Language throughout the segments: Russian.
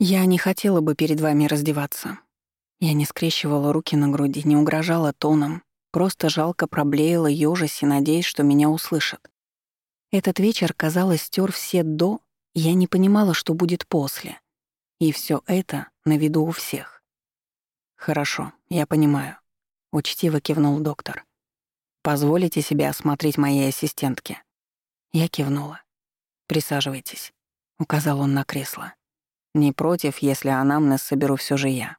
Я не хотела бы перед вами раздеваться. Я не скрещивала руки на груди, не угрожала тоном, просто жалко проблеяла ёжись и надеясь, что меня услышат. Этот вечер, казалось, стер все «до», я не понимала, что будет после. И все это на виду у всех. «Хорошо, я понимаю», — учтиво кивнул доктор. «Позволите себе осмотреть моей ассистентке?» Я кивнула. «Присаживайтесь», — указал он на кресло. «Не против, если анамнез соберу все же я».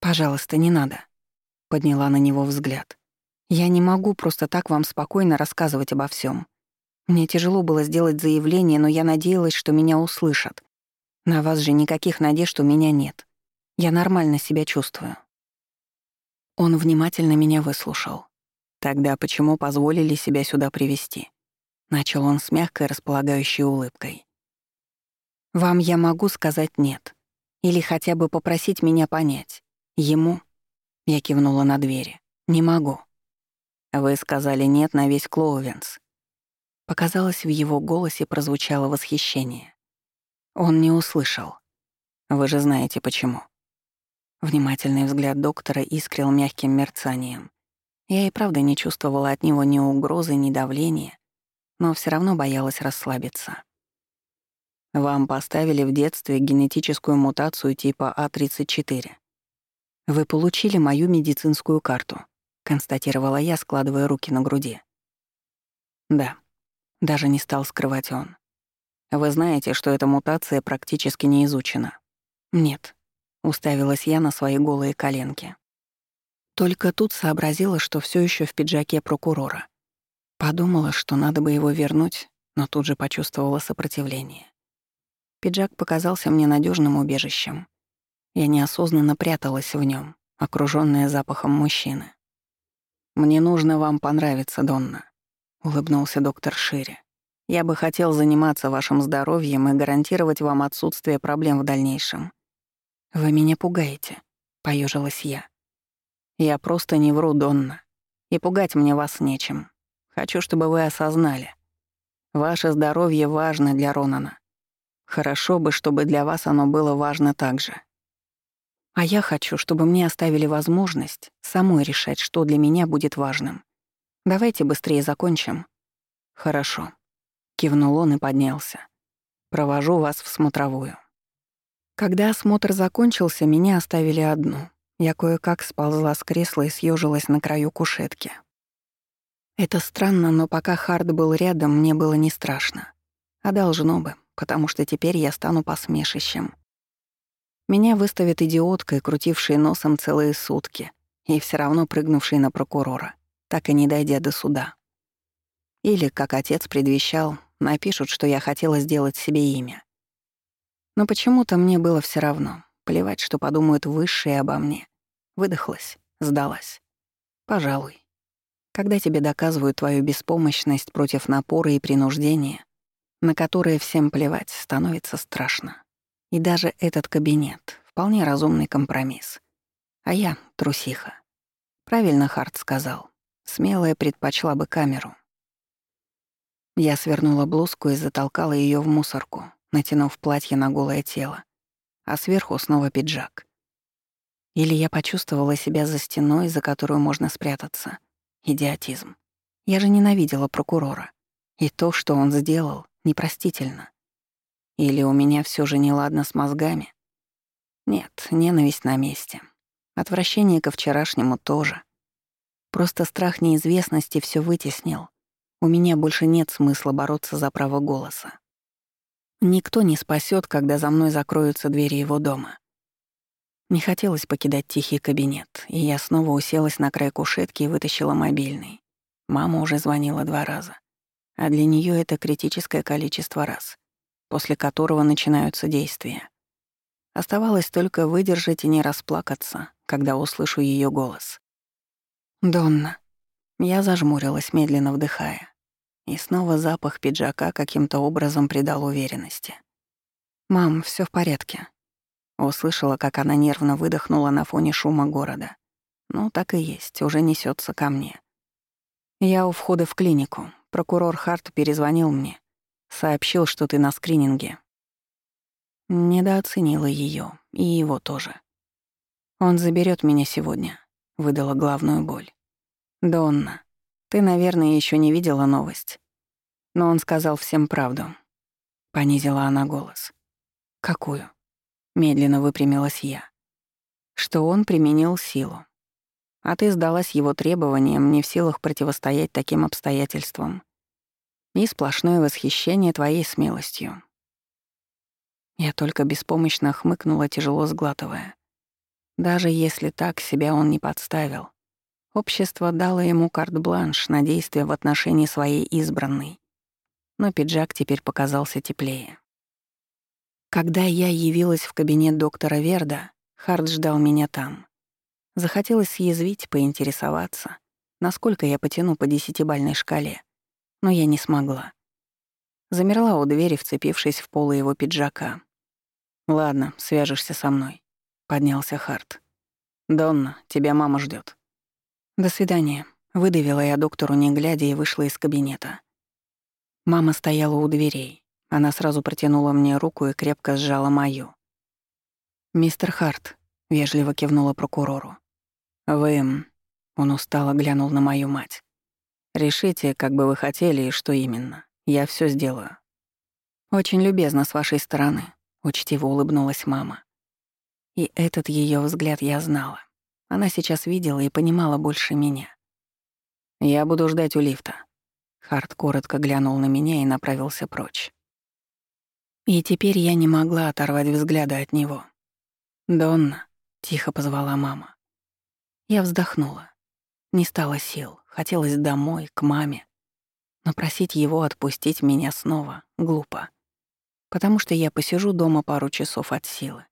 «Пожалуйста, не надо», — подняла на него взгляд. «Я не могу просто так вам спокойно рассказывать обо всем. Мне тяжело было сделать заявление, но я надеялась, что меня услышат. На вас же никаких надежд у меня нет. Я нормально себя чувствую». Он внимательно меня выслушал. «Тогда почему позволили себя сюда привести? Начал он с мягкой располагающей улыбкой. «Вам я могу сказать «нет». Или хотя бы попросить меня понять. Ему...» Я кивнула на двери. «Не могу». «Вы сказали «нет» на весь Клоувенс». Показалось, в его голосе прозвучало восхищение. Он не услышал. «Вы же знаете, почему». Внимательный взгляд доктора искрил мягким мерцанием. Я и правда не чувствовала от него ни угрозы, ни давления, но все равно боялась расслабиться. Вам поставили в детстве генетическую мутацию типа А34. Вы получили мою медицинскую карту, констатировала я, складывая руки на груди. Да, даже не стал скрывать он. Вы знаете, что эта мутация практически не изучена? Нет, уставилась я на свои голые коленки. Только тут сообразила, что все еще в пиджаке прокурора. Подумала, что надо бы его вернуть, но тут же почувствовала сопротивление. Пиджак показался мне надежным убежищем. Я неосознанно пряталась в нем, окружённая запахом мужчины. «Мне нужно вам понравиться, Донна», — улыбнулся доктор Шире. «Я бы хотел заниматься вашим здоровьем и гарантировать вам отсутствие проблем в дальнейшем». «Вы меня пугаете», — поежилась я. «Я просто не вру, Донна, и пугать мне вас нечем. Хочу, чтобы вы осознали. Ваше здоровье важно для Ронана. Хорошо бы, чтобы для вас оно было важно также. А я хочу, чтобы мне оставили возможность самой решать, что для меня будет важным. Давайте быстрее закончим. Хорошо. Кивнул он и поднялся. Провожу вас в смотровую. Когда осмотр закончился, меня оставили одну. Я кое-как сползла с кресла и съежилась на краю кушетки. Это странно, но пока Хард был рядом, мне было не страшно. А должно бы, потому что теперь я стану посмешищем. Меня выставят идиоткой, крутившей носом целые сутки, и все равно прыгнувшей на прокурора, так и не дойдя до суда. Или, как отец предвещал, напишут, что я хотела сделать себе имя. Но почему-то мне было все равно. Плевать, что подумают высшие обо мне. Выдохлась, сдалась. Пожалуй. Когда тебе доказывают твою беспомощность против напора и принуждения, на которые всем плевать, становится страшно. И даже этот кабинет — вполне разумный компромисс. А я — трусиха. Правильно Харт сказал. Смелая предпочла бы камеру. Я свернула блузку и затолкала ее в мусорку, натянув платье на голое тело, а сверху снова пиджак. Или я почувствовала себя за стеной, за которую можно спрятаться — Идиотизм. Я же ненавидела прокурора. И то, что он сделал, непростительно. Или у меня все же неладно с мозгами? Нет, ненависть на месте. Отвращение ко вчерашнему тоже. Просто страх неизвестности все вытеснил. У меня больше нет смысла бороться за право голоса. Никто не спасет, когда за мной закроются двери его дома. Не хотелось покидать тихий кабинет, и я снова уселась на край кушетки и вытащила мобильный. Мама уже звонила два раза. А для нее это критическое количество раз, после которого начинаются действия. Оставалось только выдержать и не расплакаться, когда услышу ее голос. «Донна». Я зажмурилась, медленно вдыхая. И снова запах пиджака каким-то образом придал уверенности. «Мам, все в порядке. Услышала, как она нервно выдохнула на фоне шума города. Ну, так и есть, уже несется ко мне. Я у входа в клинику. Прокурор Харт перезвонил мне. Сообщил, что ты на скрининге. Недооценила ее и его тоже. Он заберет меня сегодня, выдала главную боль. Донна, ты, наверное, еще не видела новость. Но он сказал всем правду. Понизила она голос. Какую? Медленно выпрямилась я. Что он применил силу. А ты сдалась его требованиям, не в силах противостоять таким обстоятельствам. И сплошное восхищение твоей смелостью. Я только беспомощно хмыкнула, тяжело сглатывая. Даже если так, себя он не подставил. Общество дало ему карт-бланш на действия в отношении своей избранной. Но пиджак теперь показался теплее. Когда я явилась в кабинет доктора Верда, Харт ждал меня там. Захотелось съязвить, поинтересоваться, насколько я потяну по десятибальной шкале, но я не смогла. Замерла у двери, вцепившись в полы его пиджака. «Ладно, свяжешься со мной», — поднялся Харт. «Донна, тебя мама ждет. «До свидания», — выдавила я доктору, не глядя, и вышла из кабинета. Мама стояла у дверей. Она сразу протянула мне руку и крепко сжала мою. «Мистер Харт», — вежливо кивнула прокурору. «Вы...» — он устало глянул на мою мать. «Решите, как бы вы хотели и что именно. Я все сделаю». «Очень любезно с вашей стороны», — учтиво улыбнулась мама. И этот ее взгляд я знала. Она сейчас видела и понимала больше меня. «Я буду ждать у лифта». Харт коротко глянул на меня и направился прочь. И теперь я не могла оторвать взгляда от него. «Донна», — тихо позвала мама. Я вздохнула. Не стало сил, хотелось домой, к маме. Но просить его отпустить меня снова глупо. Потому что я посижу дома пару часов от силы,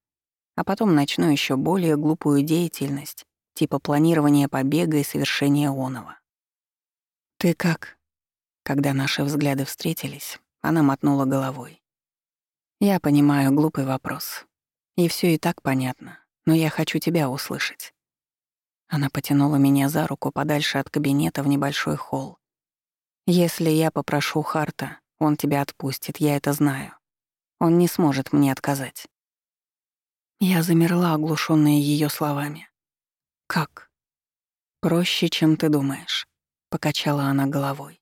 а потом начну еще более глупую деятельность, типа планирования побега и совершения оного. «Ты как?» Когда наши взгляды встретились, она мотнула головой. «Я понимаю глупый вопрос. И все и так понятно, но я хочу тебя услышать». Она потянула меня за руку подальше от кабинета в небольшой холл. «Если я попрошу Харта, он тебя отпустит, я это знаю. Он не сможет мне отказать». Я замерла, оглушенная ее словами. «Как?» «Проще, чем ты думаешь», — покачала она головой.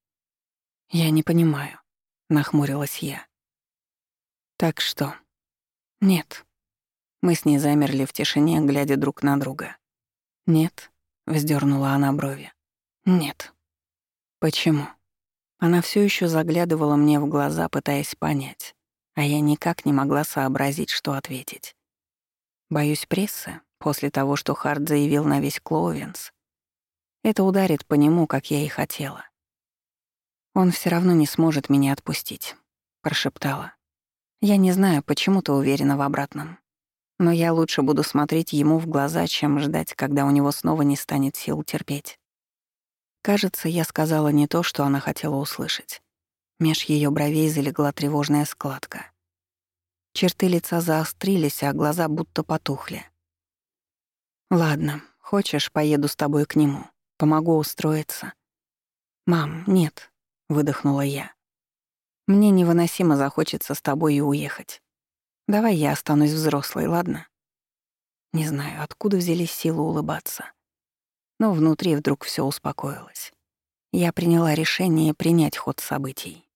«Я не понимаю», — нахмурилась я. «Так что?» «Нет». Мы с ней замерли в тишине, глядя друг на друга. «Нет», — вздернула она брови. «Нет». «Почему?» Она все еще заглядывала мне в глаза, пытаясь понять, а я никак не могла сообразить, что ответить. «Боюсь прессы», После того, что Харт заявил на весь Клоувенс, это ударит по нему, как я и хотела. «Он все равно не сможет меня отпустить», — прошептала. «Я не знаю, почему ты уверена в обратном. Но я лучше буду смотреть ему в глаза, чем ждать, когда у него снова не станет сил терпеть». Кажется, я сказала не то, что она хотела услышать. Меж ее бровей залегла тревожная складка. Черты лица заострились, а глаза будто потухли. «Ладно, хочешь, поеду с тобой к нему. Помогу устроиться». «Мам, нет», — выдохнула я. «Мне невыносимо захочется с тобой и уехать. Давай я останусь взрослой, ладно?» Не знаю, откуда взялись силы улыбаться. Но внутри вдруг все успокоилось. Я приняла решение принять ход событий.